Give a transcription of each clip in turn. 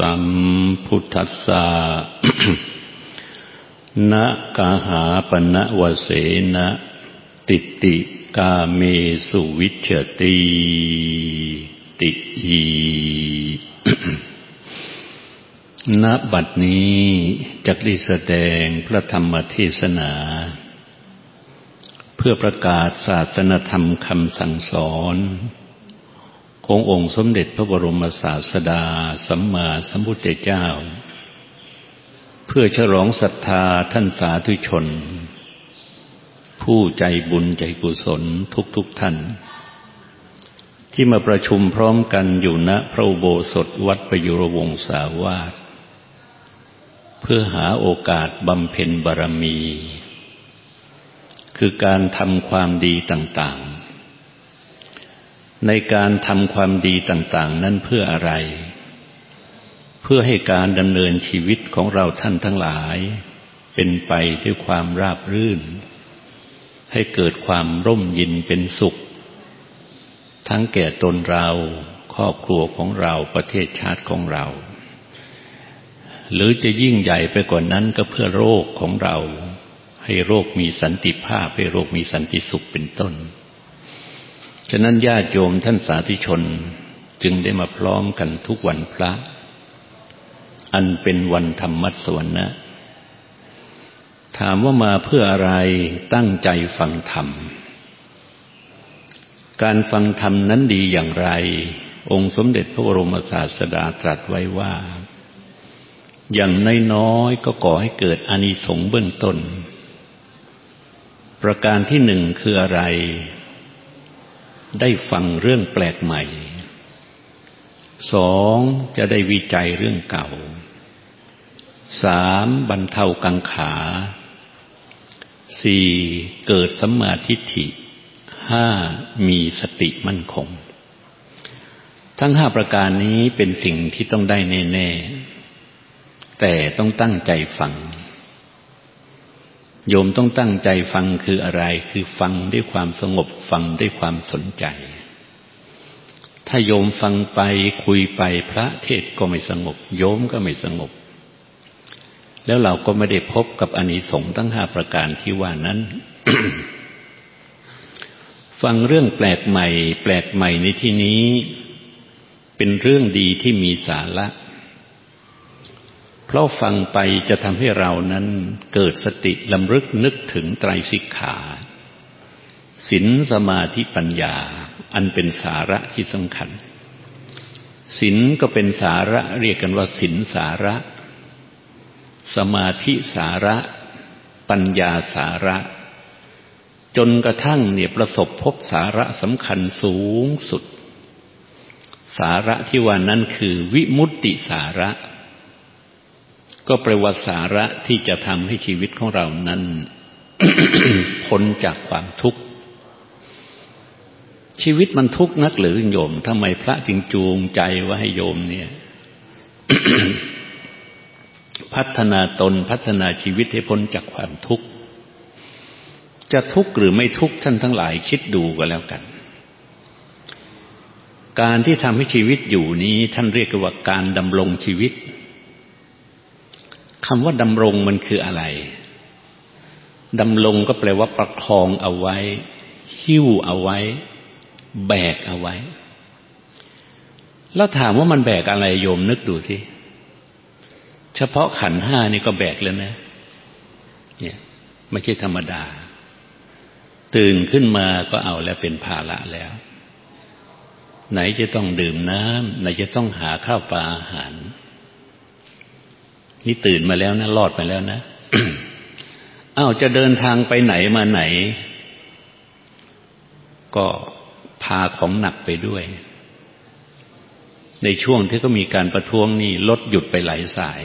สัมพุทธัสสะนะกาหาปณะวเสนะติติกาเมสุวิชติติอีณบัดนี้จักได้แสดงพระธรรมเทศนา เพื่อประกาศศาสนธรรมคำสั่งสอน ขององค์สมเด็จพระบรมศาสดา สัมมาสัมพุทธเจ้า เพื่อฉลองศรัทธาท่านสาธุชน ผู้ใจบุญใจกุศลทุกๆทท่าน ที่มาประชุมพร้อมกันอยู่ณพระอุโบสถวัดประยุรวงศาวาสเพื่อหาโอกาสบำเพ็ญบารมี คือการทำความดีต่างๆ ในการทำความดีต่างๆ นั้นเพื่ออะไร เพื่อให้การดำเนินชีวิตของเราท่านทั้งหลาย เป็นไปด้วยความราบรื่น ให้เกิดความร่มยินเป็นสุข ทั้งแก่ตนเราครอบครัวของเราประเทศชาติของเรา หรือจะยิ่งใหญ่ไปกว่านั้นก็เพื่อโรคของเรา ให้โรคมีสันติภาพให้โรคมีสันติสุขเป็นต้น ฉะนั้นญาติโยมท่านสาธุชนจึงได้มาพร้อมกันทุกวันพระ อันเป็นวันธรรมสวรรณะถามว่ามาเพื่ออะไรตั้งใจฟังธรรม การฟังธรรมนั้นดีอย่างไร องค์สมเด็จพระบรมศาสดาตรัสไว้ว่า อย่างน้อยๆก็ก่อให้เกิดอานิสงส์เบื้องต้น ประการที่หนึ่งคืออะไร ได้ฟังเรื่องแปลกใหม่ สองจะได้วิจัยเรื่องเก่า สามบรรเทากังขาสี่เกิดสัมมาทิฏฐิห้ามีสติมั่นคง ทั้งห้าประการนี้เป็นสิ่งที่ต้องได้แน่ ๆ แต่ต้องตั้งใจฟัง โยมต้องตั้งใจฟังคืออะไร คือฟังด้วยความสงบฟังด้วยความสนใจ ถ้าโยมฟังไปคุยไปพระเทศก็ไม่สงบ โยมก็ไม่สงบ แล้วเราก็ไม่ได้พบกับอนิสงส์ทั้งห้าประการที่ว่านั้น ฟังเรื่องแปลกใหม่ แปลกใหม่ในที่นี้ เป็นเรื่องดีที่มีสาระ เพราะฟังไปจะทำให้เรานั้นเกิดสติลำลึกนึกถึงไตรสิกขาศีลสมาธิปัญญา อันเป็นสาระที่สำคัญศีลก็เป็นสาระเรียกกันว่าศีลสาระ สมาธิสาระ ปัญญาสาระ จนกระทั่งเนี่ยประสบพบสาระสำคัญสูงสุด สาระที่ว่านั้นคือวิมุตติสาระ ก็แปลว่าสาระที่จะทำให้ชีวิตของเรานั้นพ้นจากความทุกข์ ชีวิตมันทุกข์นักหรือโยมทำไมพระจึงจูงใจว่าให้โยมเนี่ย พัฒนาตนพัฒนาชีวิตให้พ้นจากความทุกข์ จะทุกข์หรือไม่ทุกข์ท่านทั้งหลายคิดดูก็แล้วกัน การที่ทำให้ชีวิตอยู่นี้ ท่านเรียกว่าการดำรงชีวิต คำว่าดำรงมันคืออะไรดำรงก็แปลว่าประคองเอาไว้ หิ้วเอาไว้ แบกเอาไว้ แล้วถามว่ามันแบกอะไรโยมนึกดูสิเฉพาะขันห้านี่ก็แบกแล้วนะ เนี่ย ไม่ใช่ธรรมดา ตื่นขึ้นมาก็เอาแล้วเป็นภาระแล้ว ไหนจะต้องดื่มน้ำไหนจะต้องหาข้าวปลาอาหาร นี่ตื่นมาแล้วนะรอดไปแล้วนะอ้าวจะเดินทางไปไหนมาไหน ก็พาของหนักไปด้วย ในช่วงที่ก็มีการประท้วงนี่รถหยุดไปหลายสาย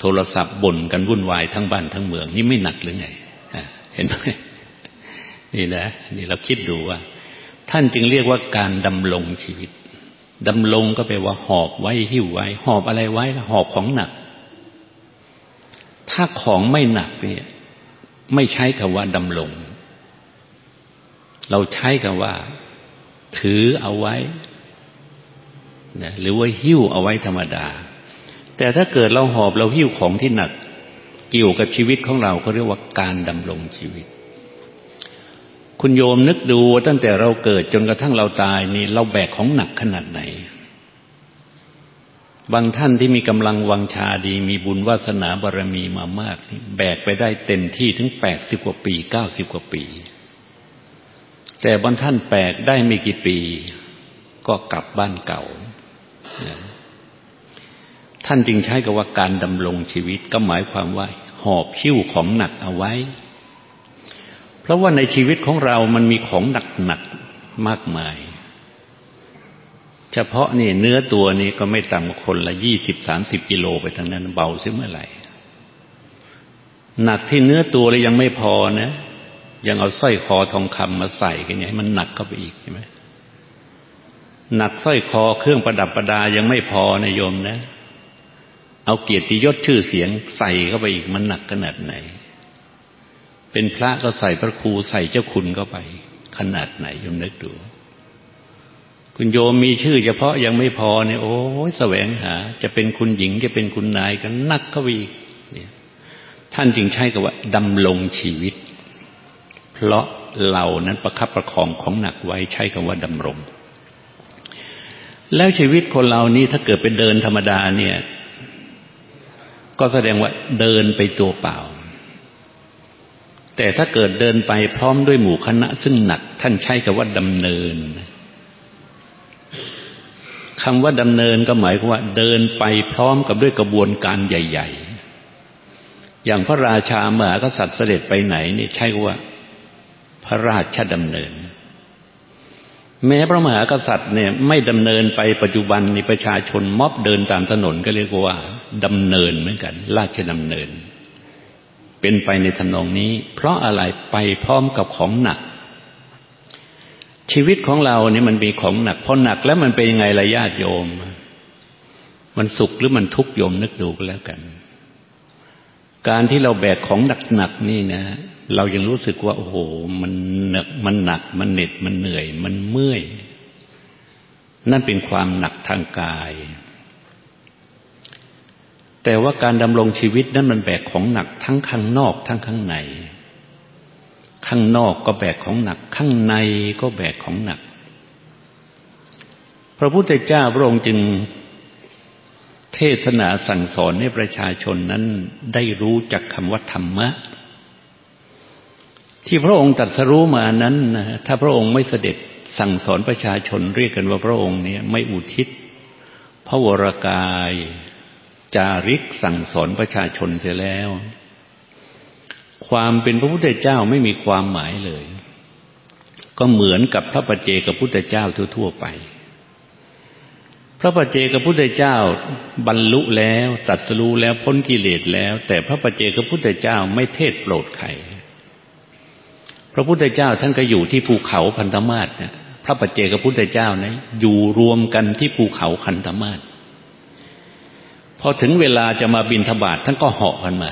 โทรศัพท์บ่นกันวุ่นวายทั้งบ้านทั้งเมือง นี่ไม่หนักหรือไงเห็นไหมนี่นะนี่เราคิดดูว่า ท่านจึงเรียกว่าการดำรงชีวิตดำรงก็แปลว่าหอบไว้หิ้วไว้ หอบอะไรไว้หอบของหนัก ถ้าของไม่หนักเนี่ยไม่ใช้คำว่าดำรงเราใช้คำว่า ถือเอาไว้นะหรือว่าหิ้วเอาไว้ธรรมดา แต่ถ้าเกิดเราหอบเราหิ้วของที่หนัก เกี่ยวกับชีวิตของเราเขาเรียกว่าการดำรงชีวิต คุณโยมนึกดูตั้งแต่เราเกิดจนกระทั่งเราตายนี่เราแบกของหนักขนาดไหน บางท่านที่มีกำลังวังชาดี มีบุญวาสนาบารรมีมามาก แบกไปได้เต็มที่ถึงแปดสิบกว่าปีเก้าสิบกว่าปี แต่บางท่านแปกได้ไม่กี่ปี ก็กลับบ้านเก่า ท่านจึงใช้กับว่าการดำรงชีวิตก็หมายความว่า หอบหิ้วของหนักเอาไว้ เพราะว่าในชีวิตของเรามันมีของหนักหนักมากมาย เฉพาะนี่เนื้อตัวนี้ก็ไม่ต่ำกว่าคนละยี่สิบสามสิบกิโลไปทั้งนั้น เบาเสียเมื่อไหร่ หนักที่เนื้อตัวเลยยังไม่พอนะ ยังเอาสร้อยคอทองคำมาใส่กันไงมันหนักเข้าไปอีกใช่ไหมหนักสร้อยคอเครื่องประดับประดายังไม่พอนะโยมนะ เอาเกียรติยศชื่อเสียงใส่เข้าไปอีกมันหนักขนาดไหน เป็นพระก็ใส่พระครูใส่เจ้าคุณเข้าไป ขนาดไหนโยมนึกดู คุณโยมมีชื่อเฉพาะยังไม่พอเนี่ยโอ้ยแสวงหา จะเป็นคุณหญิงจะเป็นคุณนายกันนักเข้าไปอีกเนี่ยท่านจึงใช้กับว่าดำรงชีวิต เพราะเรานั้นประคับประคองของหนักไว้ใช้คำว่าดำรง แล้วชีวิตคนเรานี้ถ้าเกิดเป็นเดินธรรมดาเนี่ย ก็แสดงว่าเดินไปตัวเปล่า แต่ถ้าเกิดเดินไปพร้อมด้วยหมู่คณะ ซึ่งหนักท่านใช้คำว่าดำเนิน คำว่าดำเนินก็หมายความว่า เดินไปพร้อมกับด้วยกระบวนการใหญ่ ๆ อย่างพระราชามหากษัตริย์เสด็จไปไหนนี่ใช่ว่า พระราชดำเนิน แม้พระมหากษัตริย์เนี่ย ไม่ดำเนินไปปัจจุบันนี้ประชาชนม็อบเดินตามถนนก็เรียกว่าดำเนินเหมือนกัน ราชดำเนิน เป็นไปในทำนองนี้ เพราะอะไรไปพร้อมกับของหนัก ชีวิตของเราเนี่ยมันมีของหนักพอหนักแล้วมันเป็นยังไงระญาติโยม มันสุขหรือมันทุกข์โยมนึกดูก็แล้วกัน การที่เราแบกของหนักๆนี่นะ เรายังรู้สึกว่า โอ้โห มันหนัก มันหนัก มันเหน็ดมันเหนื่อย มันเมื่อย นั่นเป็นความหนักทางกาย แต่ว่าการดำรงชีวิตนั้นมันแบกของหนักทั้งข้างนอกทั้งข้างใน ข้างนอกก็แบกของหนัก ข้างในก็แบกของหนัก พระพุทธเจ้าพระองค์จึงเทศนาสั่งสอนให้ประชาชนนั้นได้รู้จักคำว่าธรรมะ ที่พระองค์ตรัสรู้มานั้นนะถ้าพระองค์ไม่เสด็จสั่งสอนประชาชนเรียกกันว่าพระองค์เนี่ยไม่อุทิศพระวรากาย จาริกสั่งสอนประชาชนเสียแล้ว ความเป็นพระพุทธเจ้าไม่มีความหมายเลย ก็เหมือนกับพระปัจเจกพุทธเจ้าทั่วๆไป พระปัจเจกพุทธเจ้าบรรลุแล้วตัดสู้แล้วพ้นกิเลสแล้ว แต่พระปัจเจกพุทธเจ้าไม่เทศโปรดใครพระพุทธเจ้าท่านก็อยู่ที่ภูเขาพันธมาศนี่ยพระปัจเจกพุทธเจ้านะอยู่รวมกันที่ภูเขาคันธมาศพอถึงเวลาจะมาบินทบาทท่านก็เหาะกันมา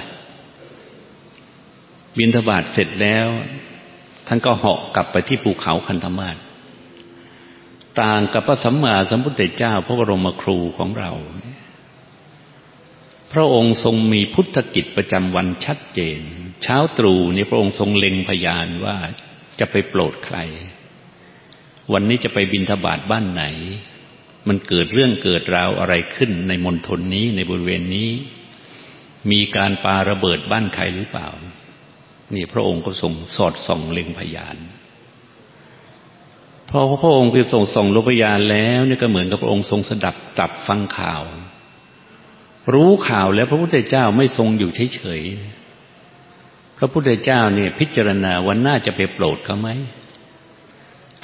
บินทบาทเสร็จแล้ว ท่านก็เหาะกลับไปที่ภูเขาคันธมาศต่างกับพระสัมมาสัมพุทธเจ้าพระบรมครูของเรา พระองค์ทรงมีพุทธกิจประจำวันชัดเจน เช้าตรู่นี่พระองค์ทรงเล็งพยานว่าจะไปโปรดใคร วันนี้จะไปบินทบาทบ้านไหน มันเกิดเรื่องเกิดราวอะไรขึ้นในมณฑลนี้ในบริเวณนี้ มีการปาระเบิดบ้านใครหรือเปล่า นี่พระองค์ก็ทรงสอดส่องเล็งพยาน พอพระองค์ไปส่งส่องลพยานแล้วนี่ก็เหมือนกับพระองค์ทรงสดับตับฟังข่าว รู้ข่าวแล้วพระพุทธเจ้าไม่ทรงอยู่เฉยพระพุทธเจ้าเนี่ยพิจารณาวันหน้าจะไปโปรดเขาไหม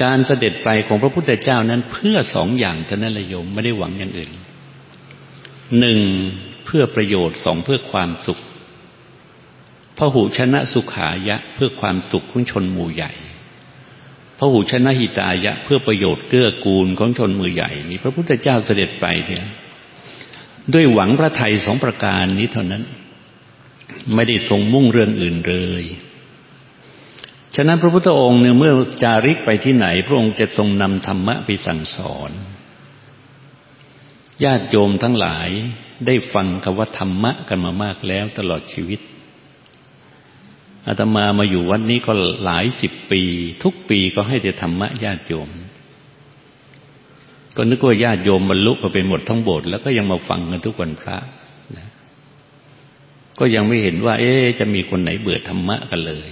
การเสด็จไปของพระพุทธเจ้านั้นเพื่อสองอย่างเท่านั้นละโยมไม่ได้หวังอย่างอื่นหนึ่งเพื่อประโยชน์สองเพื่อความสุข พระหูชนะสุขายะเพื่อความสุขของชนหมู่ใหญ่พระหูชนะหิตายะ เพื่อประโยชน์เกื้อกูลของชนหมือใหญ่นี่พระพุทธเจ้าเสด็จไปเนี่ยด้วยหวังพระไทยสองประการนี้เท่านั้น ไม่ได้ทรงมุ่งเรื่องอื่นเลยฉะนั้นพระพุทธองค์เนี่ยเมื่อจาริกไปที่ไหน พระองค์จะทรงนำธรรมะไปสั่งสอน ญาติโยมทั้งหลายได้ฟังคำว่าธรรมะกันมามากแล้วตลอดชีวิต อาตมามาอยู่วัดนี้ก็หลายสิบปี ทุกปีก็ให้แต่ธรรมะญาติโยม ก็นึกว่าญาติโยมบรรลุก็เป็นหมดทั้งโบสถ์แล้วก็ยังมาฟังกันทุกวันพระนะก็ยังไม่เห็นว่า เอ๊จะมีคนไหนเบื่อธรรมะกันเลย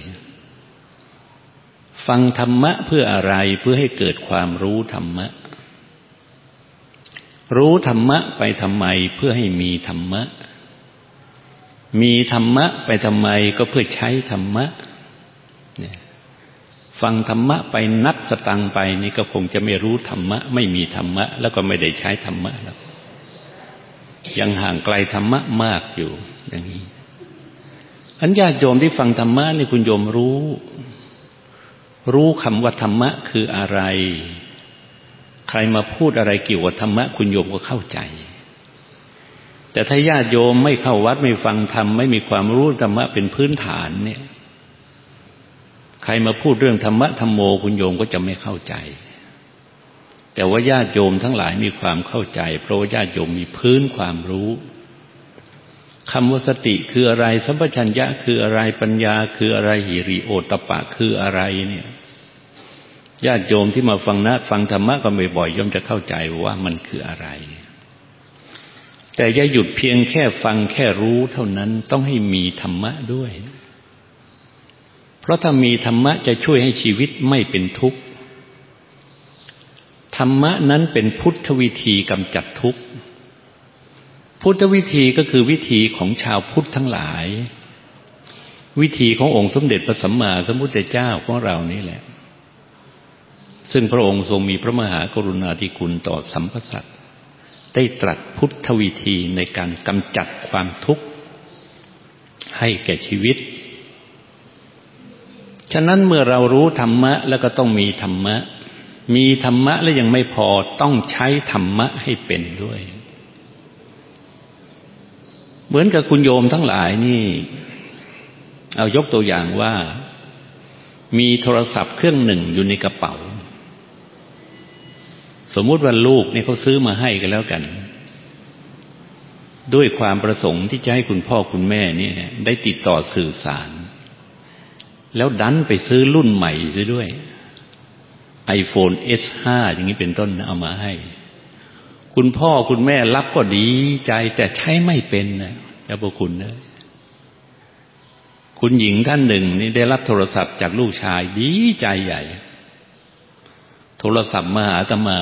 ฟังธรรมะเพื่ออะไรเพื่อให้เกิดความรู้ธรรมะ รู้ธรรมะไปทำไมเพื่อให้มีธรรมะ มีธรรมะไปทำไมก็เพื่อใช้ธรรมะฟังธรรมะไปนับสตังไปนี่ก็คงจะไม่รู้ธรรมะ ไม่มีธรรมะ แล้วก็ไม่ได้ใช้ธรรมะแล้วยังห่างไกลธรรมะมากอยู่อย่างนี้อันญาติโยมที่ฟังธรรมะนี่คุณโยมรู้ รู้คำว่าธรรมะคืออะไร ใครมาพูดอะไรเกี่ยวกับธรรมะ คุณโยมก็เข้าใจ แต่ถ้าญาติโยมไม่เข้าวัดไม่ฟังธรรมไม่มีความรู้ธรรมะเป็นพื้นฐานเนี่ย ใครมาพูดเรื่องธรรมะธรรมโมคุณโยมก็จะไม่เข้าใจ แต่ว่าญาติโยมทั้งหลายมีความเข้าใจ เพราะว่าญาติโยมมีพื้นความรู้คำว่าสติคืออะไร สัมปชัญญะคืออะไรปัญญาคืออะไรหิริโอตปะคืออะไรเนี่ยญาติโยมที่มาฟังนะ ฟังธรรมะก็บ่อยๆย่อมจะเข้าใจว่ามันคืออะไร แต่อย่าหยุดเพียงแค่ฟังแค่รู้เท่านั้นต้องให้มีธรรมะด้วย เพราะถ้ามีธรรมะจะช่วยให้ชีวิตไม่เป็นทุกข์ ธรรมะนั้นเป็นพุทธวิธีกำจัดทุกข์ พุทธวิธีก็คือวิธีของชาวพุทธทั้งหลาย วิธีขององค์สมเด็จพระสัมมาสัมพุทธเจ้าของเรานี่แหละ ซึ่งพระองค์ทรงมีพระมหากรุณาธิคุณต่อสัมพสัต ได้ตรัสพุทธวิธีในการกำจัดความทุกข์ ให้แก่ชีวิต ฉะนั้นเมื่อเรารู้ธรรมะแล้วก็ต้องมีธรรมะ มีธรรมะแล้วยังไม่พอต้องใช้ธรรมะให้เป็นด้วย เหมือนกับคุณโยมทั้งหลายนี่ เอายกตัวอย่างว่า มีโทรศัพท์เครื่องหนึ่งอยู่ในกระเป๋า สมมุติว่าลูกเนี่ยเขาซื้อมาให้กันแล้วกัน ด้วยความประสงค์ที่จะให้คุณพ่อคุณแม่เนี่ย ได้ติดต่อสื่อสาร แล้วดันไปซื้อรุ่นใหม่ซะด้วย iPhone S5 อย่างนี้เป็นต้นเอามาให้ คุณพ่อคุณแม่รับก็ดีใจแต่ใช้ไม่เป็นนะเจ้าพระคุณเนะคุณหญิงท่านหนึ่งนี่ได้รับโทรศัพท์จากลูกชายดีใจใหญ่ โทรศัพท์มาหาอาตมา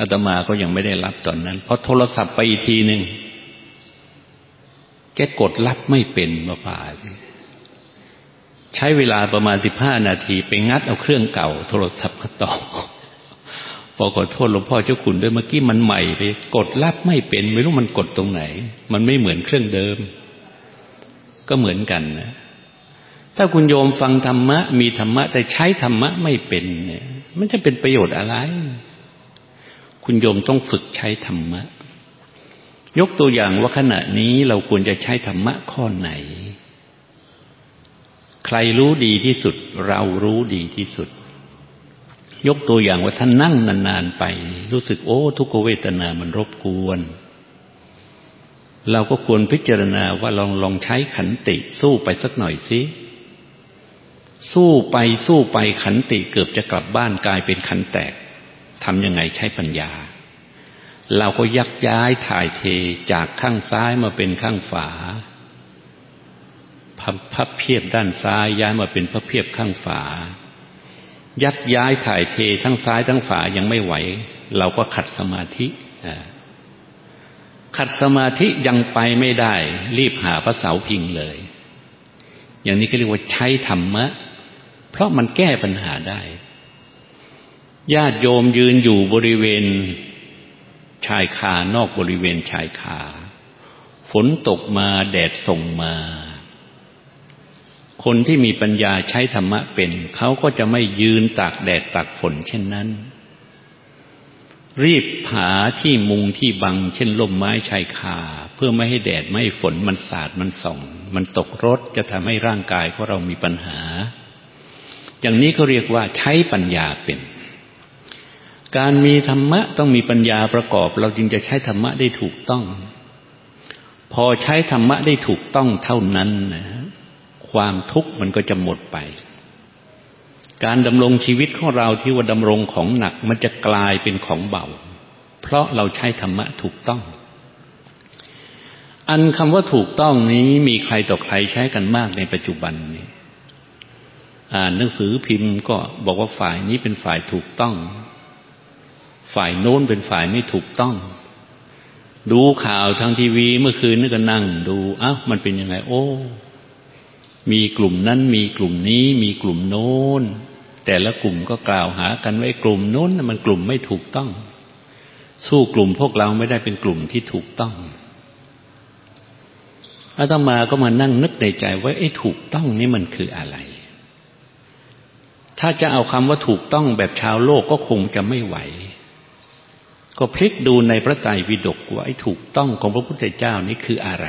อาตมาก็ยังไม่ได้รับตอนนั้น เพอโทรศัพท์ไปอีกทีหนึ่งแกกดรับไม่เป็นมาป่าใช้เวลาประมาณสิบห้านาที ไปงัดเอาเครื่องเก่า โทรศัพท์มาต่อพอขอโทษหลวงพ่อเจ้าขุนด้วยเมื่อกี้มันใหม่ไป กดรับไม่เป็น ไม่รู้มันกดตรงไหน มันไม่เหมือนเครื่องเดิม ก็เหมือนกันนะ ถ้าคุณโยมฟังธรรมะ มีธรรมะ แต่ใช้ธรรมะไม่เป็นเนี่ย มันจะเป็นประโยชน์อะไร คุณโยมต้องฝึกใช้ธรรมะ ยกตัวอย่างว่าขณะนี้เราควรจะใช้ธรรมะข้อไหน ใครรู้ดีที่สุด เรารู้ดีที่สุด ยกตัวอย่างว่าท่านนั่งนานๆไป รู้สึกโอ้ ทุกเวทนามันรบกวนเราก็ควรพิจารณาว่าลองลองใช้ขันติสู้ไปสักหน่อยสิ สู้ไปสู้ไปขันติเกือบจะกลับบ้านกลายเป็นขันแตกทำยังไงใช้ปัญญา เราก็ยักย้ายถ่ายเทจากข้างซ้ายมาเป็นข้างฝาพับเพียบด้านซ้ายย้ายมาเป็นพับเพียบข้างฝา ยัดย้ายถ่ายเททั้งซ้ายทั้งฝายังไม่ไหว เราก็ขัดสมาธิขัดสมาธิยังไปไม่ได้ รีบหาพระเสาพิงเลย อย่างนี้ก็เรียกว่าใช้ธรรมะ เพราะมันแก้ปัญหาได้ ญาติโยมยืนอยู่บริเวณชายคานอกบริเวณชายคา ฝนตกมาแดดส่งมา คนที่มีปัญญาใช้ธรรมะเป็น เขาก็จะไม่ยืนตากแดดตากฝนเช่นนั้น รีบหาที่มุงที่บัง เช่นล่มไม้ชายคา เพื่อไม่ให้แดดไม่ให้ฝนมันสาดมันส่อง มันตกรถจะทำให้ร่างกายของเรามีปัญหา อย่างนี้เขาเรียกว่าใช้ปัญญาเป็น การมีธรรมะต้องมีปัญญาประกอบ เราจึงจะใช้ธรรมะได้ถูกต้อง พอใช้ธรรมะได้ถูกต้องเท่านั้นนะความทุกข์มันก็จะหมดไป การดำรงชีวิตของเราที่ว่าดำรงของหนักมันจะกลายเป็นของเบา เพราะเราใช้ธรรมะถูกต้อง อันคำว่าถูกต้องนี้มีใครต่อใครใช้กันมากในปัจจุบันนี้ อ่านหนังสือพิมพ์ก็บอกว่าฝ่ายนี้เป็นฝ่ายถูกต้อง ฝ่ายโน้นเป็นฝ่ายไม่ถูกต้อง ดูข่าวทางทีวีเมื่อคืนนี่ก็นั่ง ดูอ้าวมันเป็นยังไง โอ้ มีกลุ่มนั้นมีกลุ่มนี้ มีกลุ่มโน้น แต่ละกลุ่มก็กล่าวหากันไว้กลุ่มโน้นมันกลุ่มไม่ถูกต้อง สู้กลุ่มพวกเราไม่ได้เป็นกลุ่มที่ถูกต้องอาตมาก็มานั่งนึกในใจว่าไอ้ถูกต้องนี่มันคืออะไร ถ้าจะเอาคำว่าถูกต้องแบบชาวโลกก็คงจะไม่ไหว ก็พลิกดูในพระไตรปิฎกว่าไอ้ถูกต้องของพระพุทธเจ้านี้คืออะไร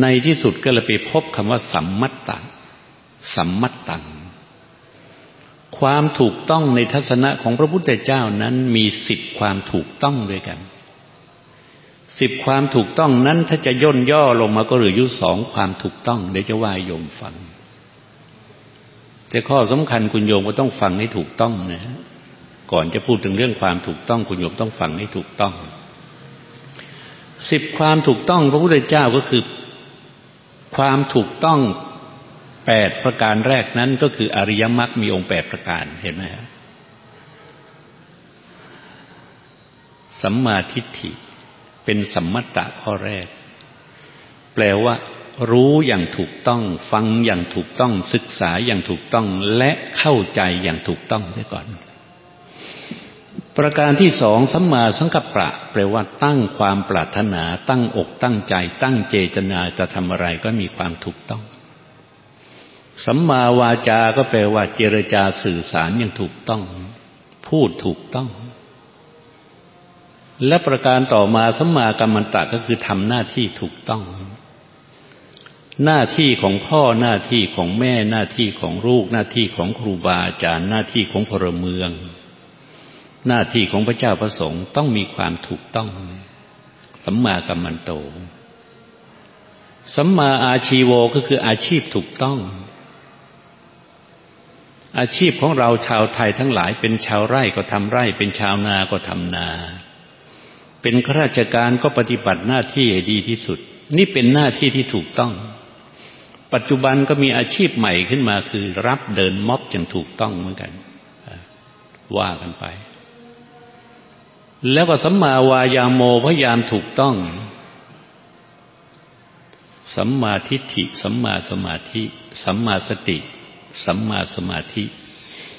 ในที่สุดก็เลยไปพบคำว่าสัมมัตตะสัมมัตตัง ความถูกต้องในทัศนะของพระพุทธเจ้านั้นมีสิบความถูกต้องด้วยกันสิบความถูกต้องนั้นถ้าจะย่นย่อลงมาก็เหลืออยู่สองความถูกต้อง เดี๋ยวจะว่าโยมฟัง แต่ข้อสำคัญคุณโยมก็ต้องฟังให้ถูกต้องนะก่อนจะพูดถึงเรื่องความถูกต้องคุณโยมต้องฟังให้ถูกต้องสิบความถูกต้องพระพุทธเจ้าก็คือ ความถูกต้องแปดประการแรกนั้นก็คืออริยมรรคมีองค์แปดประการเห็นไหมครับสัมมาทิฏฐิเป็นสัมมัตตะข้อแรก แปลว่า รู้อย่างถูกต้อง ฟังอย่างถูกต้องศึกษาอย่างถูกต้องและเข้าใจอย่างถูกต้องเสียก่อน ประการที่สองสัมมาสังกัปปะแปลว่าตั้งความปรารถนา ตั้งอกตั้งใจ ตั้งเจตนาจะทำอะไรก็มีความถูกต้อง สัมมาวาจา ก็แปลว่า เจรจาสื่อสารอย่างถูกต้อง พูดถูกต้องและประการต่อมาสัมมากรรมันตะก็คือทำหน้าที่ถูกต้อง หน้าที่ของพ่อหน้าที่ของแม่หน้าที่ของลูก หน้าที่ของครูบาอาจารย์หน้าที่ของพลเมือง หน้าที่ของพระเจ้าพระสงฆ์ต้องมีความถูกต้องสัมมากัมมันโตสัมมาอาชีโวก็คืออาชีพถูกต้อง อาชีพของเราชาวไทยทั้งหลายเป็นชาวไร่ก็ทำไร่ เป็นชาวนาก็ทำนา เป็นข้าราชการก็ปฏิบัติหน้าที่ให้ดีที่สุด นี่เป็นหน้าที่ที่ถูกต้อง ปัจจุบันก็มีอาชีพใหม่ขึ้นมาคือ รับเดินม็อบอย่างถูกต้องเหมือนกัน ว่ากันไป แล้วก็สัมมาวายาโมพยายามถูกต้อง สัมมาทิฏฐิ สัมมาสมาธิ สัมมาสติ สัมมาสมาธิ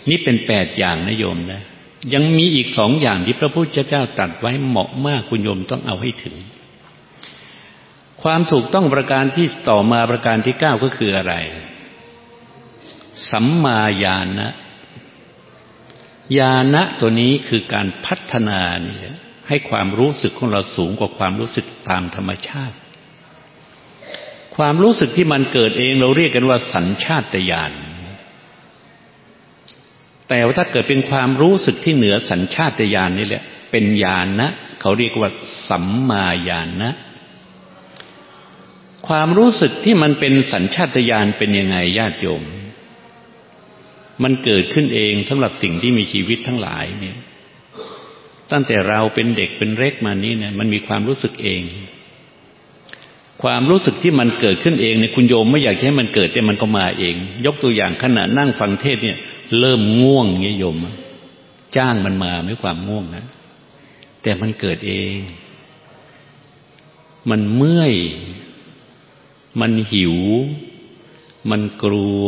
นี่เป็นแปดอย่างนะโยมนะยังมีอีกสองอย่างที่พระพุทธเจ้าตรัสไว้เหมาะมากคุณโยมต้องเอาให้ถึง ความถูกต้องประการที่ต่อมาประการที่เก้าก็คืออะไร สัมมาญาณะญาณะตัวนี้คือการพัฒนาเนี่ยให้ความรู้สึกของเราสูงกว่าความรู้สึกตามธรรมชาติ ความรู้สึกที่มันเกิดเองเราเรียกกันว่าสัญชาตญาณแต่ว่าถ้าเกิดเป็นความรู้สึกที่เหนือสัญชาตญาณนี่แหละ เป็นญาณนะเขาเรียกว่าสัมมาญาณนะ ความรู้สึกที่มันเป็นสัญชาตญาณเป็นยังไงญาติโยม มันเกิดขึ้นเองสำหรับสิ่งที่มีชีวิตทั้งหลายเนี่ย ตั้งแต่เราเป็นเด็กเป็นเล็กมานี้เนี่ย มันมีความรู้สึกเอง ความรู้สึกที่มันเกิดขึ้นเองเนี่ยคุณโยมไม่อยากให้มันเกิดแต่มันก็มาเอง ยกตัวอย่างขณะนั่งฟังเทศเนี่ย เริ่มง่วงเงี้ยโยม จ้างมันมาไม่ความง่วงนะแต่มันเกิดเอง มันเมื่อย มันหิว มันกลัว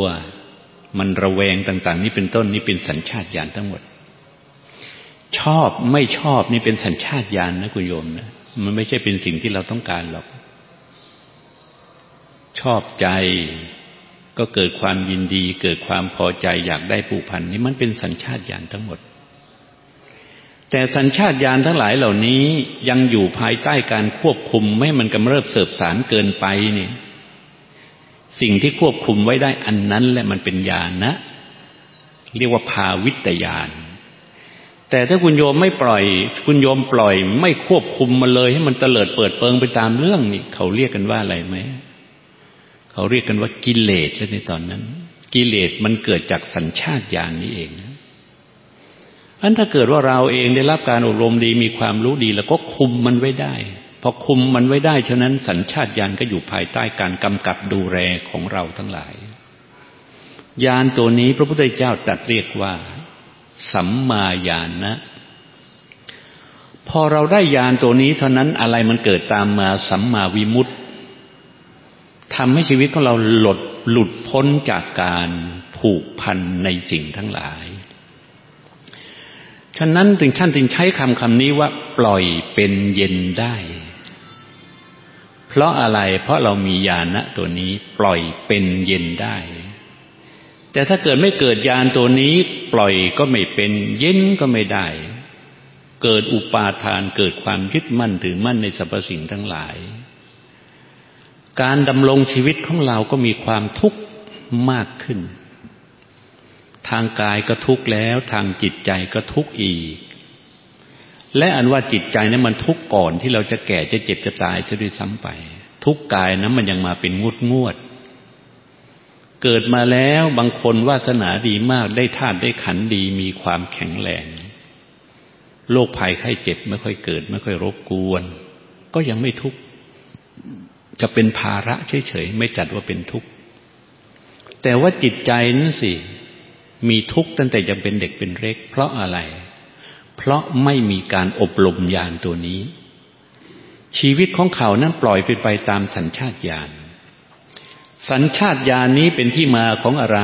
มันระแวงต่าง ๆ นี่เป็นต้นนี่เป็นสัญชาตญาณทั้งหมด ชอบไม่ชอบนี่เป็นสัญชาตญาณนนะคุณโยมนะมันไม่ใช่เป็นสิ่งที่เราต้องการหรอก ชอบใจก็เกิดความยินดี เกิดความพอใจอยากได้ผูกพันนี่มันเป็นสัญชาตญาณทั้งหมด แต่สัญชาตญาณทั้งหลายเหล่านี้ยังอยู่ภายใต้การควบคุมไม่ให้มันกำเริบเสบสารเกินไปนี่ สิ่งที่ควบคุมไว้ได้อันนั้นแหละมันเป็นญาณนะ เรียกว่าภาวิตยานแต่ถ้าคุณโยมไม่ปล่อย คุณโยมปล่อย ไม่ควบคุมมาเลย ให้มันเตลิดเปิดเปิงไปตามเรื่องนี่เขาเรียกกันว่าอะไรไหมเขาเรียกกันว่ากิเลสแล้วในตอนนั้น กิเลสมันเกิดจากสัญชาตญาณนนี้เองอันถ้าเกิดว่าเราเองได้รับการอบรมดีมีความรู้ดี แล้วก็คุมมันไว้ได้ พอคุมมันไว้ได้ฉะนั้นสัญชาตญาณก็อยู่ภายใต้การกำกับดูแลของเราทั้งหลายญาณตัวนี้พระพุทธเจ้าตรัสเรียกว่า สัมมาญาณนะ พอเราได้ญาณตัวนี้เท่านั้นอะไรมันเกิดตามมาสัมมาวิมุตติทำให้ชีวิตของเราหลดหลุดพ้นจากการผูกพันในสิ่งทั้งหลาย ฉะนั้นถึงท่านจึงใช้คำคำนี้ว่า ปล่อยเป็นเย็นได้ เพราะอะไรเพราะเรามีญาณะตัวนี้ปล่อยเป็นเย็นได้ แต่ถ้าเกิดไม่เกิดญาณตัวนี้ปล่อยก็ไม่เป็นเย็นก็ไม่ได้ เกิดอุปาทานเกิดความยึดมั่นถือมั่นในสรรพสิ่งทั้งหลาย การดำรงชีวิตของเราก็มีความทุกข์มากขึ้น ทางกายก็ทุกข์แล้ว ทางจิตใจก็ทุกข์อีก และอันว่าจิตใจนั้นมันทุกข์ก่อนที่เราจะแก่จะเจ็บจะตายจะด้วยซ้ำไป ทุกกายนั้นมันยังมาเป็นงวดงวด เกิดมาแล้วบางคนวาสนาดีมากได้ธาตุได้ขันดีมีความแข็งแรงโรคภัยไข้เจ็บไม่ค่อยเกิด ไม่ค่อยรบกวน ก็ยังไม่ทุกข์จะเป็นภาระเฉยๆไม่จัดว่าเป็นทุกข์แต่ว่าจิตใจนั้นสิมีทุกข์ตั้งแต่ยังเป็นเด็กเป็นเล็ก เพราะอะไร เพราะไม่มีการอบรมญาณตัวนี้ ชีวิตของเขานั้นปล่อยไปไปตามสัญชาตญาณสัญชาตญาณนี้เป็นที่มาของอะไร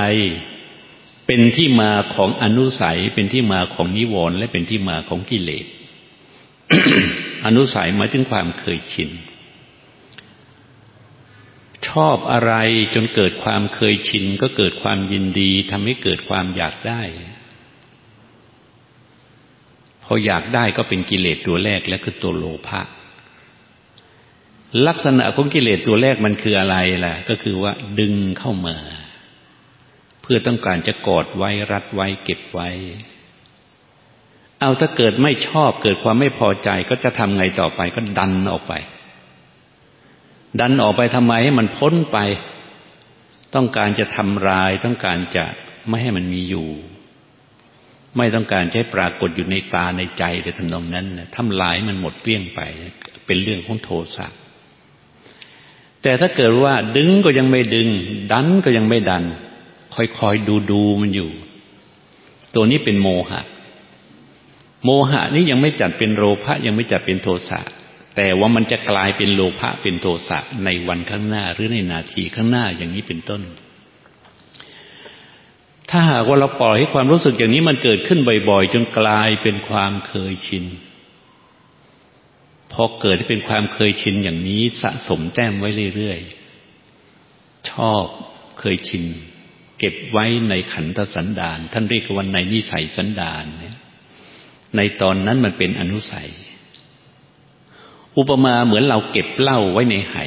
เป็นที่มาของอนุสัย เป็นที่มาของนิวรณ์และเป็นที่มาของกิเลส อนุสัยหมายถึงความเคยชิน ชอบอะไรจนเกิดความเคยชิน ก็เกิดความยินดีทำให้เกิดความอยากได้ พออยากได้ก็เป็นกิเลสตัวแรกและคือตัวโลภะลักษณะของกิเลสตัวแรกมันคืออะไรล่ะ ก็คือว่าดึงเข้ามา เพื่อต้องการจะกอดไว้รัดไว้เก็บไว้ เอาถ้าเกิดไม่ชอบเกิดความไม่พอใจก็จะทำไงต่อไปก็ดันออกไป ดันออกไปทำไมให้มันพ้นไป ต้องการจะทำลาย ต้องการจะไม่ให้มันมีอยู่ ไม่ต้องการใช้ปรากฏอยู่ในตาในใจแต่ทำนองนั้นทำลายมันหมดเกลี้ยงไป เป็นเรื่องของโทสะแต่ถ้าเกิดว่าดึงก็ยังไม่ดึง ดันก็ยังไม่ดัน คอยๆดูดูมันอยู่ ตัวนี้เป็นโมหะ โมหะนี้ยังไม่จัดเป็นโลภะยังไม่จัดเป็นโทสะแต่ว่ามันจะกลายเป็นโลภะเป็นโทสะในวันข้างหน้าหรือในนาทีข้างหน้าอย่างนี้เป็นต้น ถ้าหากว่าเราปล่อยให้ความรู้สึกอย่างนี้มันเกิดขึ้นบ่อย ๆ จนกลายเป็นความเคยชิน พอเกิดเป็นความเคยชินอย่างนี้สะสมแต้มไว้เรื่อยๆ ชอบเคยชิน เก็บไว้ในขันธสันดาน ท่านเรียกว่าในนิสัยสันดานเนี่ยในตอนนั้นมันเป็นอนุสัย อุปมาเหมือนเราเก็บเหล้าไว้ในไห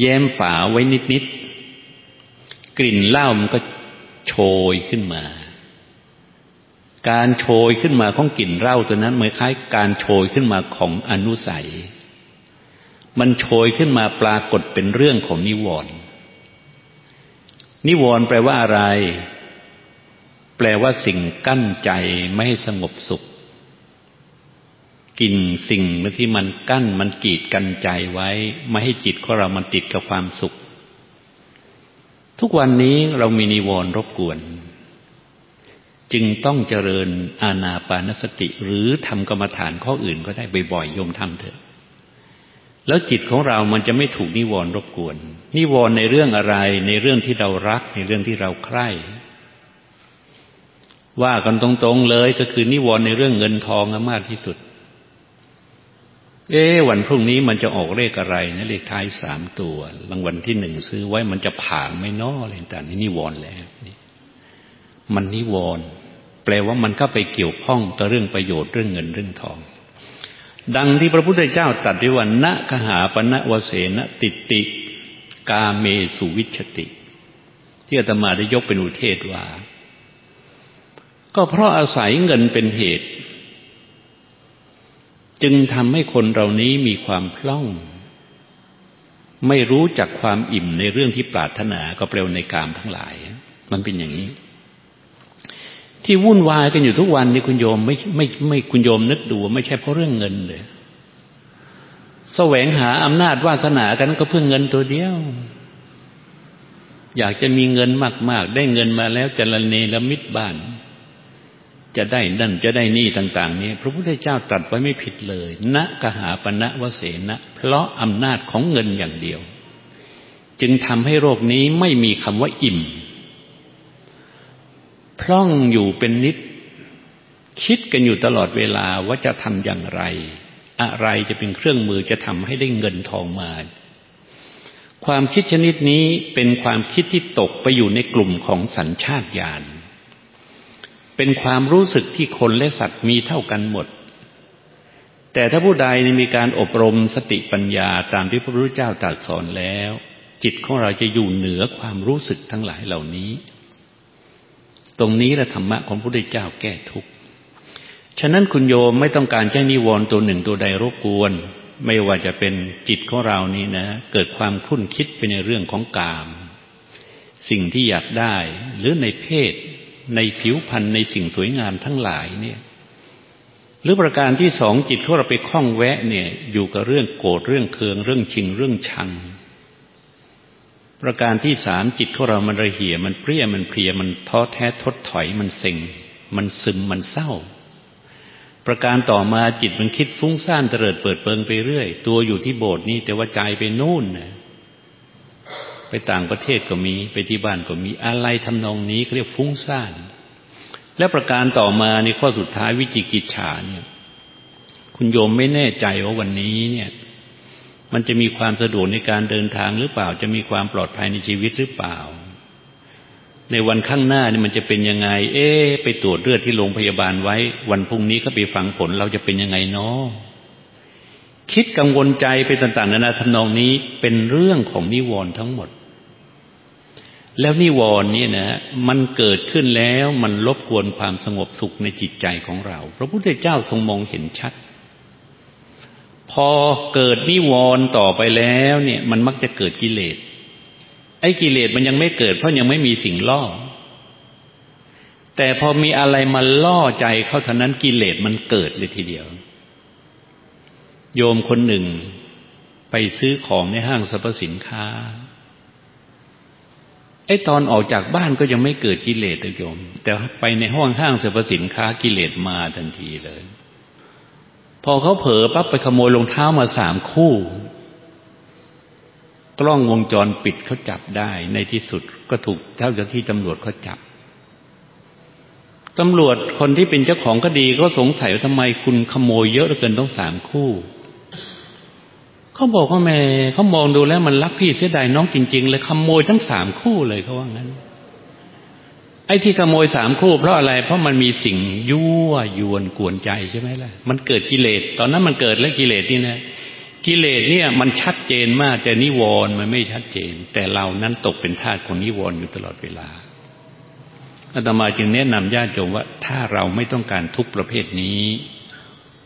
แย้มฝาไว้นิดๆ กลิ่นเหล้ามันก็โชยขึ้นมา การโชยขึ้นมาของกลิ่นเหล้าตัวนั้นเหมือนคล้ายการโชยขึ้นมาของอนุสัย มันโชยขึ้นมาปรากฏเป็นเรื่องของนิวรณ์นิวรณ์แปลว่าอะไร แปลว่าสิ่งกั้นใจไม่ให้สงบสุขกินสิ่งที่มันกั้นมันกีดกันใจไว้ ไม่ให้จิตของเรามันติดกับความสุข ทุกวันนี้เรามีนิวรณ์รบกวน จึงต้องเจริญอาณาปานสติ หรือทำกรรมฐานข้ออื่นก็ได้บ่อยๆโยมทำเถอะ แล้วจิตของเรามันจะไม่ถูกนิวรณ์รบกวน นิวรณ์ในเรื่องอะไร ในเรื่องที่เรารักในเรื่องที่เราใคร่ว่ากันตรงๆเลยก็คือนิวรณ์ในเรื่องเงินทองมากที่สุด เอ๊วันพรุ่งนี้มันจะออกเลขอะไรนะเลขท้ายสามตัวรางวัลที่หนึ่งซื้อไว้มันจะผ่านไม่นออะไรต่างนี่นิวรณ์แล้วนี่มันนิวรณ์แปลว่ามันก็ไปเกี่ยวข้องกับเรื่องประโยชน์เรื่องเงินเรื่องทอง ดังที่พระพุทธเจ้าตรัสไว้ว่าณคหาปณะวเสนติติ กาเมสุวิชติ ที่อาตมาได้ยกเป็นอุเทศว่า ก็เพราะอาศัยเงินเป็นเหตุ จึงทำให้คนเรานี้มีความพล่อง ไม่รู้จักความอิ่มในเรื่องที่ปรารถนาก็เปลวในกามทั้งหลาย มันเป็นอย่างนี้ ที่วุ่นวายกันอยู่ทุกวันนี่คุณโยมไม่ไม่ไม่คุณโยมนึกดูไม่ใช่เพราะเรื่องเงินเลยแสวงหาอำนาจวาสนากันก็เพื่อเงินตัวเดียว อยากจะมีเงินมาก ๆ ได้เงินมาแล้วจะละเนละมิดบ้าน จะได้นั่นจะได้นี่ต่าง ๆ นี้ พระพุทธเจ้าตรัสไว้ไม่ผิดเลยณกหาปณะวเสนะเพราะอำนาจของเงินอย่างเดียว จึงทำให้โรคนี้ไม่มีคำว่าอิ่ม พล่องอยู่เป็นนิด คิดกันอยู่ตลอดเวลาว่าจะทำอย่างไร อะไรจะเป็นเครื่องมือจะทำให้ได้เงินทองมาความคิดชนิดนี้เป็นความคิดที่ตกไปอยู่ในกลุ่มของสัญชาตญาณ เป็นความรู้สึกที่คนและสัตว์มีเท่ากันหมด แต่ถ้าผู้ใดมีการอบรมสติปัญญาตามที่พระพุทธเจ้าตรัสสอนแล้ว จิตของเราจะอยู่เหนือความรู้สึกทั้งหลายเหล่านี้ ตรงนี้แหละธรรมะของพระพุทธเจ้าแก้ทุกข์ฉะนั้นคุณโยมไม่ต้องการใช้นิวรณ์ตัวหนึ่งตัวใดรบกวน ไม่ว่าจะเป็นจิตของเรานี่นะ เกิดความคุ้นคิดไปในเรื่องของกาม สิ่งที่อยากได้หรือในเพศ ในผิวพรรณในสิ่งสวยงามทั้งหลายเนี่ย หรือประการที่สองจิตของเราไปคล้องแวะเนี่ย อยู่กับเรื่องโกรธเรื่องเคือง เรื่องชิงเรื่องชัง ประการที่สามจิตของเรามันระเหี่ยมันเปรี้ยมันเพลียมันท้อแท้ทดถอยมันเซ็ง มันซึมมันเศร้า ประการต่อมาจิตมันคิดฟุ้งซ่านเตลิดเปิดเปิงไปเรื่อย ตัวอยู่ที่โบสถ์นี้แต่ว่าใจไปนู่นนะ ไปต่างประเทศก็มี ไปที่บ้านก็มีอะไรทำนองนี้เขาเรียกฟุ้งซ่าน และประการต่อมาในข้อสุดท้ายวิจิกิจฉาเนี่ย คุณโยมไม่แน่ใจว่าวันนี้เนี่ย มันจะมีความสะดวกในการเดินทางหรือเปล่า จะมีความปลอดภัยในชีวิตหรือเปล่า ในวันข้างหน้าเนี่ยมันจะเป็นยังไง เอ๊ไปตรวจเลือดที่โรงพยาบาลไว้ วันพรุ่งนี้ก็ไปฟังผลเราจะเป็นยังไงเนาะคิดกังวลใจไปต่างๆนานาทำนองนี้เป็นเรื่องของนิวรณ์ทั้งหมด แล้วนิวรณ์นี่นะ มันเกิดขึ้นแล้วมันรบกวนความสงบสุขในจิตใจของเรา พระพุทธเจ้าทรงมองเห็นชัด พอเกิดนิวรณ์ต่อไปแล้วเนี่ย มันมักจะเกิดกิเลสไอ้กิเลสมันยังไม่เกิดเพราะยังไม่มีสิ่งล่อ แต่พอมีอะไรมาล่อใจเขาเท่านั้นกิเลสมันเกิดเลยทีเดียว โยมคนหนึ่งไปซื้อของในห้างสรรพสินค้า อ้ตอนออกจากบ้านก็ยังไม่เกิดกิเลสเลยโยม แต่ไปในห้องห้างสรรพสินค้ากิเลสมาทันทีเลย พอเขาเผลอปั๊บไปขโมยรองเท้ามาสามคู่ กล้องวงจรปิดเขาจับได้ในที่สุดก็ถูกเจ้าหน้าที่ตำรวจเขาจับตำรวจคนที่เป็นเจ้าของคดีก็สงสัยว่าทำไมคุณขโมยเยอะเหลือเกินต้องสามคู่ เขาบอกว่าแม่เขามองดูแล้วมันรักพี่เสียดายน้องจริง ๆ เลยขโมยทั้งสามคู่เลยเขาว่างั้น ไอ้ที่ขโมยสามคู่เพราะอะไร เพราะมันมีสิ่งยั่วยวนกวนใจใช่ไหมล่ะ มันเกิดกิเลส ตอนนั้นมันเกิดแล้วกิเลสนี่นะกิเลสเนี่ยมันชัดเจนมากแต่นิวรณ์มันไม่ชัดเจน แต่เรานั้นตกเป็นทาสของนิวรณ์อยู่ตลอดเวลาอาตมาจึงแนะนำญาติโยมว่า ถ้าเราไม่ต้องการทุกประเภทนี้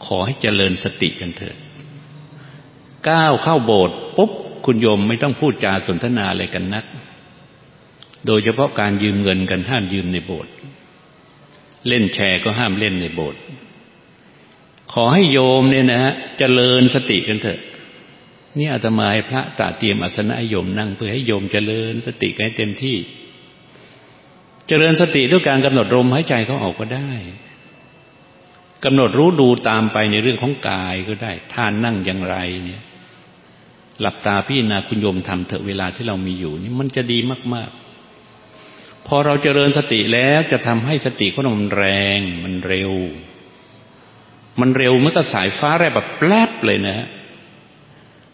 ขอให้เจริญสติกันเถิด ก้าวเข้าโบสถ์ปุ๊บคุณโยมไม่ต้องพูดจาสนทนาอะไรกันนัก โดยเฉพาะการยืมเงินกันห้ามยืมในโบสถ์เล่นแชร์ก็ห้ามเล่นในโบสถ์ขอให้โยมเนี่ยนะฮะเจริญสติกันเถอะ นี่อาตมาให้พระตาเตรียมอัสนะโยมนั่งเพื่อให้โยมเจริญสติกันให้เต็มที่ เจริญสติด้วยการกำหนดลมหายใจเขาออกก็ได้กำหนดรู้ดูตามไปในเรื่องของกายก็ได้ท่านนั่งอย่างไรเนี่ย หลับตาพี่นาคุณโยมทำเถอะเวลาที่เรามีอยู่นี่มันจะดีมากๆพพอเราเจริญสติแล้วจะทำให้สติของเรามันแรงมันเร็ว มันเร็วเมื่อกับสายฟ้าแลบแบบแปลบเลยนะฮะ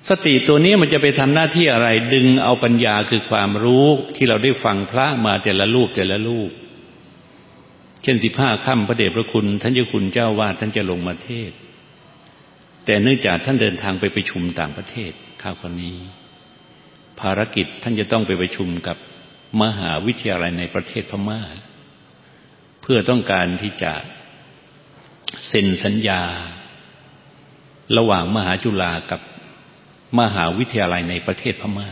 สติตัวนี้มันจะไปทำหน้าที่อะไร ดึงเอาปัญญาคือความรู้ที่เราได้ฟังพระมาแต่ละรูปแต่ละรูป เช่นสิบห้าค่ำพระเดชพระคุณ ท่านเจ้าคุณเจ้าวาดท่านจะลงมาเทศ แต่เนื่องจากท่านเดินทางไปไปชุมต่างประเทศ ข้าวคนนี้ ภารกิจท่านจะต้องไปไปชุมกับมหาวิทยาลัยในประเทศพม่า เพื่อต้องการที่จะเซ็นสัญญา ระหว่างมหาจุฬากับมหาวิทยาลัยในประเทศพม่า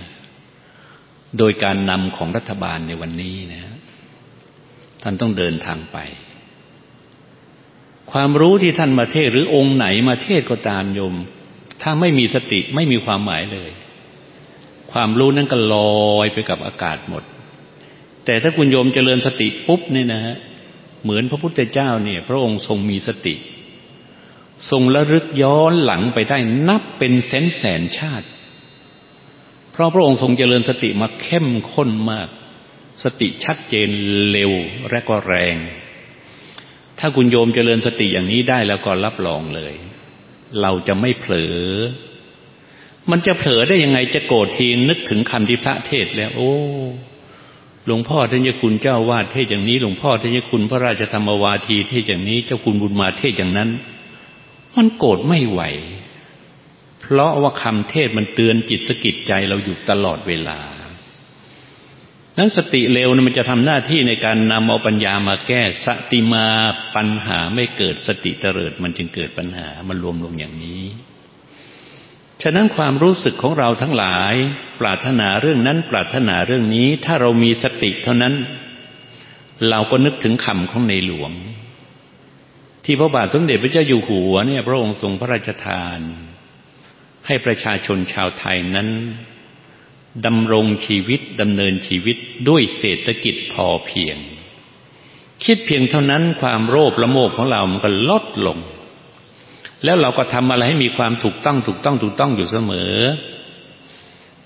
โดยการนำของรัฐบาลในวันนี้นะท่านต้องเดินทางไป ความรู้ที่ท่านมาเทศหรือองค์ไหนมาเทศก็ตามโยม ถ้าไม่มีสติไม่มีความหมายเลย ความรู้นั้นก็ลอยไปกับอากาศหมด แต่ถ้าคุณโยมเจริญสติปุ๊บเนี่ยนะฮะเหมือนพระพุทธเจ้าเนี่ย พระองค์ทรงมีสติ ทรงระลึกย้อนหลังไปได้นับเป็นแสนแสนชาติ เพราะพระองค์ทรงเจริญสติมาเข้มข้นมาก สติชัดเจนเร็วและก็แรง ถ้าคุณโยมเจริญสติอย่างนี้ได้แล้วก็รับรองเลย เราจะไม่เผลอ มันจะเผลอได้ยังไงจะโกรธทีนึกถึงคำที่พระเทศแล้ว โอ้หลวงพ่อท่านยคุณเจ้าวาดเทศอย่างนี้ หลวงพ่อท่านยคุณพระราชธรรมวาทีเทศอย่างนี้ เจ้าคุณบุญมาเทศอย่างนั้น มันโกรธไม่ไหว เพราะว่าคำเทศมันเตือนจิตสกิดใจเราอยู่ตลอดเวลา นั้นสติเร็วมันจะทำหน้าที่ในการนำเอาปัญญามาแก้สติมาปัญหาไม่เกิดสติเตริดมันจึงเกิดปัญหามันรวมลงอย่างนี้ฉะนั้นความรู้สึกของเราทั้งหลาย ปรารถนาเรื่องนั้น ปรารถนาเรื่องนี้ ถ้าเรามีสติเท่านั้น เราก็นึกถึงคำของในหลวง ที่พระบาทสมเด็จพระเจ้าอยู่หัวเนี่ย พระองค์ทรงพระราชทาน ให้ประชาชนชาวไทยนั้น ดำรงชีวิตดำเนินชีวิตด้วยเศรษฐกิจพอเพียง คิดเพียงเท่านั้นความโลภละโมบของเรามันก็ลดลง แล้วเราก็ทำอะไรให้มีความถูกต้องถูกต้องถูกต้องอยู่เสมอ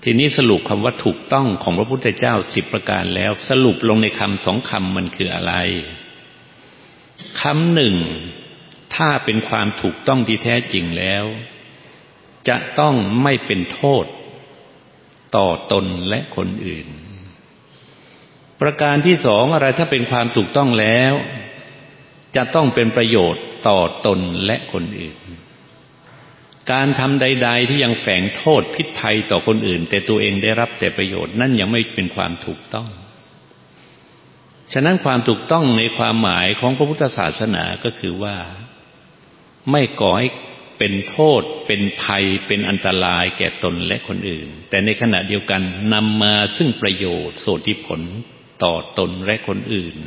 ทีนี้สรุปคำว่าถูกต้องของพระพุทธเจ้าสิบประการแล้ว สรุปลงในคำสองคำมันคืออะไรคำหนึ่ง ถ้าเป็นความถูกต้องที่แท้จริงแล้ว จะต้องไม่เป็นโทษ ต่อตนและคนอื่น ประการที่สองอะไรถ้าเป็นความถูกต้องแล้ว จะต้องเป็นประโยชน์ต่อตนและคนอื่น การทำใด ๆ ที่ยังแฝงโทษพิษภัยต่อคนอื่น แต่ตัวเองได้รับแต่ประโยชน์นั่นยังไม่เป็นความถูกต้อง ฉะนั้นความถูกต้องในความหมายของพระพุทธศาสนาก็คือว่า ไม่ก่อให้ เป็นโทษ เป็นภัย เป็นอันตรายแก่ตนและคนอื่น แต่ในขณะเดียวกันนำมาซึ่งประโยชน์โสติผลต่อตนและคนอื่น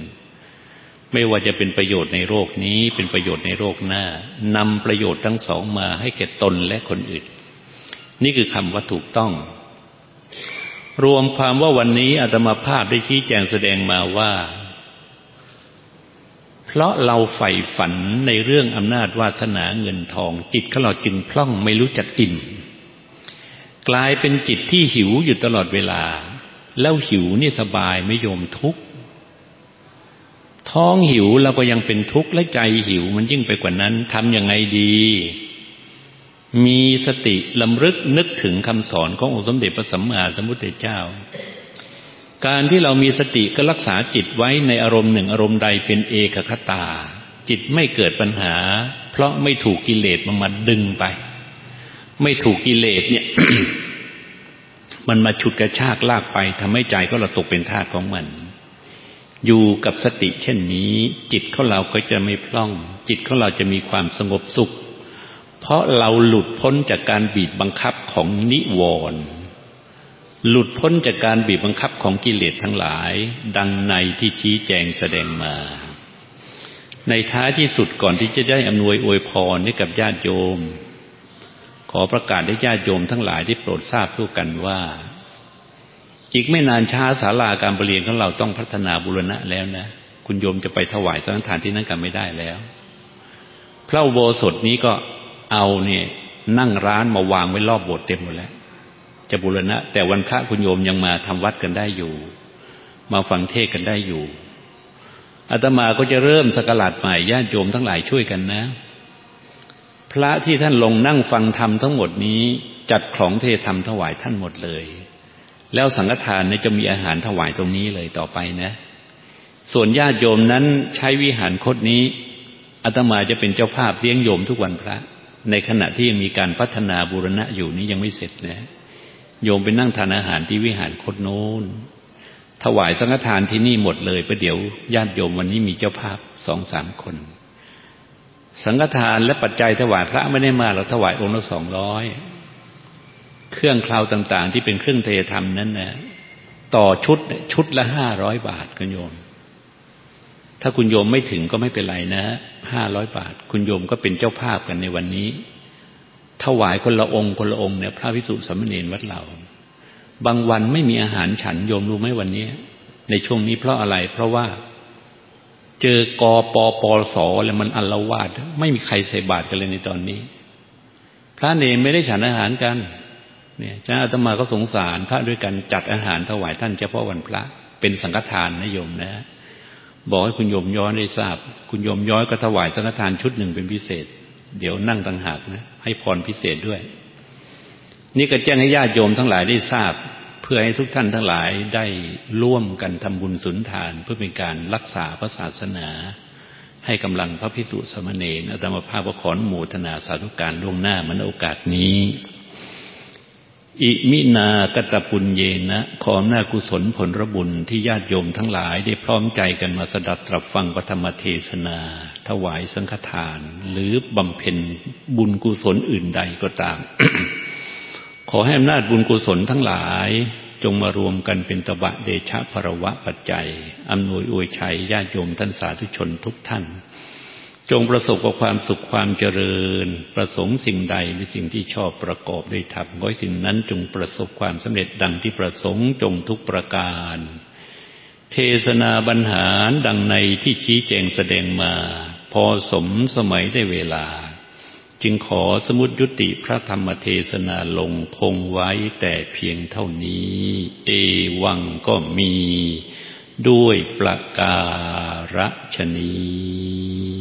ไม่ว่าจะเป็นประโยชน์ในโลกนี้ เป็นประโยชน์ในโลกหน้านำประโยชน์ทั้งสองมาให้แก่ตนและคนอื่น นี่คือคำว่าถูกต้อง รวมความว่าวันนี้อาตมาภาพได้ชี้แจงแสดงมาว่า เพราะเราใฝ่ฝันในเรื่องอำนาจวาสนาเงินทอง จิตของเราจึงพล่องไม่รู้จักอิ่ม กลายเป็นจิตที่หิวอยู่ตลอดเวลา แล้วหิวนี่สบายไม่โยมทุกข์ท้องหิวเราก็ยังเป็นทุกข์และใจหิวมันยิ่งไปกว่านั้นทำยังไงดี มีสติลำลึกนึกถึงคำสอนขององค์สมเด็จพระสัมมาสัมพุทธเจ้า การที่เรามีสติก็รักษาจิตไว้ในอารมณ์หนึ่งอารมณ์ใดเป็นเอกคตา จิตไม่เกิดปัญหา เพราะไม่ถูกกิเลสมันมาดึงไป ไม่ถูกกิเลสเนี่ย มันมาฉุดกระชากลากไปทำให้ใจก็เราตกเป็นทาสของมัน อยู่กับสติเช่นนี้ จิตของเราก็จะไม่พล่อง จิตของเราจะมีความสงบสุข เพราะเราหลุดพ้นจากการบีบบังคับของนิวรณ์ หลุดพ้นจากการบีบบังคับของกิเลสทั้งหลาย ดังในที่ชี้แจงแสดงมา ในท้ายที่สุดก่อนที่จะได้อำนวยอวยพรให้กับญาติโยม ขอประกาศให้ญาติโยมทั้งหลายที่โปรดทราบสู้กันว่า อีกไม่นานช้าศาลาการประเรียนของเราต้องพัฒนาบุรณะแล้วนะ คุณโยมจะไปถวายสังฆทานที่นั่นกันไม่ได้แล้ว พระอุโบสถนี้ก็เอาเนี่ยนั่งร้านมาวางไว้รอบโบสถ์เต็มหมดแล้ว จะบุรณะ แต่วันพระคุณโยมยังมาทำวัดกันได้อยู่ มาฟังเทศกันได้อยู่อาตมาก็จะเริ่มสกลาดใหม่ญาติโยมทั้งหลายช่วยกันนะ พระที่ท่านลงนั่งฟังธรรมทั้งหมดนี้ จัดของเทธรรมถวายท่านหมดเลย แล้วสังฆทานเนี่ยจะมีอาหารถวายตรงนี้เลยต่อไปนะ ส่วนญาติโยมนั้นใช้วิหารคดนี้อาตมาจะเป็นเจ้าภาพเลี้ยงโยมทุกวันพระ ในขณะที่ยังมีการพัฒนาบูรณะอยู่นี้ยังไม่เสร็จนะ โยมไปนั่งทานอาหารที่วิหารคดโน้น ถวายสังฆทานที่นี่หมดเลยประเดี๋ยวญาติโยมวันนี้มีเจ้าภาพสองสามคน สังฆทานและปัจจัยถวายพระไม่ได้มาเราถวายองค์ละสองร้อยเครื่องคราวต่าง ๆ ที่เป็นเครื่องเทธรรมนั้นนะต่อชุดชุดละห้าร้อยบาทคุณโยม ถ้าคุณโยมไม่ถึงก็ไม่เป็นไรนะห้าร้อยบาท คุณโยมก็เป็นเจ้าภาพกันในวันนี้ ถวายคนละองค์คนละองค์เนี่ยพระพิสุสมณีนวัดเรา บางวันไม่มีอาหารฉันโยมรู้ไหมวันนี้ ในช่วงนี้เพราะอะไร เพราะว่า เจอกอปอปอสอแล้วมันอัลวาดไม่มีใครใส่บาตรกันเลยในตอนนี้ พระเนรไม่ได้ฉันอาหารกัน เนี่ยจ้าอาตมาก็สงสารพระด้วยกันจัดอาหารถวายท่านเฉพาะวันพระเป็นสังฆทานนะโยมนะบอกให้คุณโยมย้อนได้ทราบ คุณโยมย้อยก็ถวายสังฆทานชุดหนึ่งเป็นพิเศษ เดี๋ยวนั่งต่างหากนะ ให้พรพิเศษด้วย นี่ก็แจ้งให้ญาติโยมทั้งหลายได้ทราบ เพื่อให้ทุกท่านทั้งหลายได้ร่วมกันทำบุญสุนทาน เพื่อเป็นการรักษาพระศาสนา ให้กำลังพระพิสุสมณีนอาตมาภาพขอนหมู่ธนาสาธุการล่วงหน้ามันโอกาสนี้ อิมินากตปุญเยนะขอหน้ากุศลผลระบุญที่ญาติโยมทั้งหลายได้พร้อมใจกันมาสดับตรับฟังปฐมเทศนา ถวายสังฆทาน หรือบำเพ็ญบุญกุศลอื่นใดก็ตาม ขอให้อำนาจบุญกุศลทั้งหลาย จงมารวมกันเป็นตบะเดชะภรวะปัจจัยอำนวยอวยชัยญาติโยมท่านสาธุชนทุกท่าน จงประสบกับความสุขความเจริญ ประสงค์สิ่งใดหรือสิ่งที่ชอบประกอบด้วยธรรมขอให้สิ่งนั้นจงประสบความสำเร็จดังที่ประสงค์จงทุกประการ เทศนาบรรหารดังในที่ชี้แจงแสดงมา พอสมสมัยได้เวลา จึงขอสมุดยุติพระธรรมเทศนาลงคงไว้แต่เพียงเท่านี้ เอวังก็มี ด้วยประการฉนี้